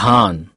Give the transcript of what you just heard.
Khan.